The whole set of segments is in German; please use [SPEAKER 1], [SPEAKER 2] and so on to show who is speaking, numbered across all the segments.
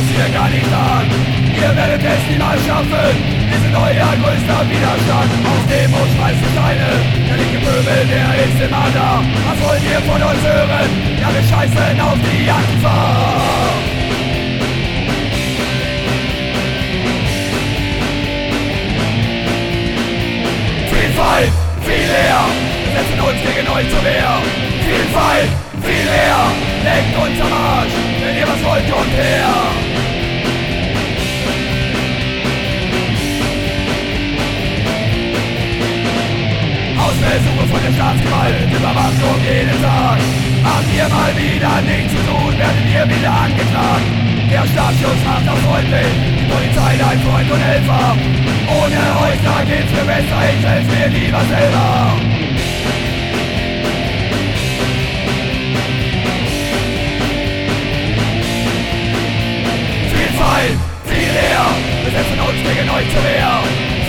[SPEAKER 1] das hier gar nicht an. Ihr werdet es niemals schaffen, wir sind euer größter Widerstand. Aus dem und schmeißt Steine, der linke Pöbel, der ist immer da. Was wollt ihr von uns hören? Ja, wir scheißen auf die Jagdfahrt. Vielfalt, viel leer, wir setzen uns gegen euch zur Wehr. Vielfalt, viel leer, lenkt uns von der Staatsgewalt, Überwachung jeden Tag. Habt ihr mal wieder nichts zu tun, werdet ihr wieder angeklagt. Der Staatsschutz macht auch freundlich, die Polizei dein Freund und Helfer. Ohne euch, da geht's mir besser, ich helf mir lieber selber. Vielfalt, viel leer, wir setzen uns gegen euch zur Wehr.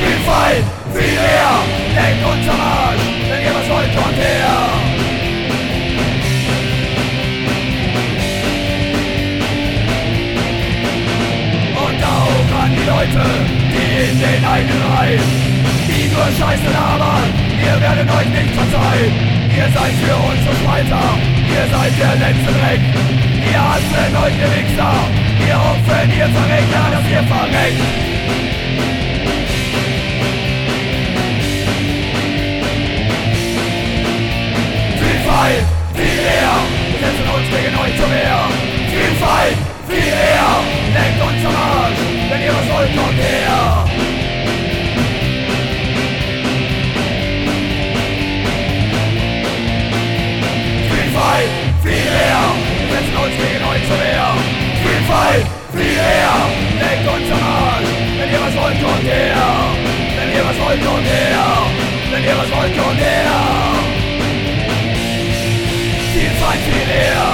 [SPEAKER 1] Vielfalt, viel leer, lenkt uns am Leute, die in den eigenen Reihen, die nur Scheiße labern, wir werden euch nicht verzeihen. Ihr seid für uns so Spalter, ihr seid der letzte Dreck. Wir hassen euch, ihr Wichser, ihr Opfer, ihr Verräter, dass ihr verreckt. Vielfalt, viel leer, wir setzen uns gegen euch zur Wehr. Vielfalt, viel leer, euch zur Wehr. Vielfalt, viel leer, lenkt uns Arsch, wenn ihr was wollt, kommt her. Wenn ihr was wollt, kommt her. Wenn ihr was wollt, kommt her. Vielfalt, viel leer.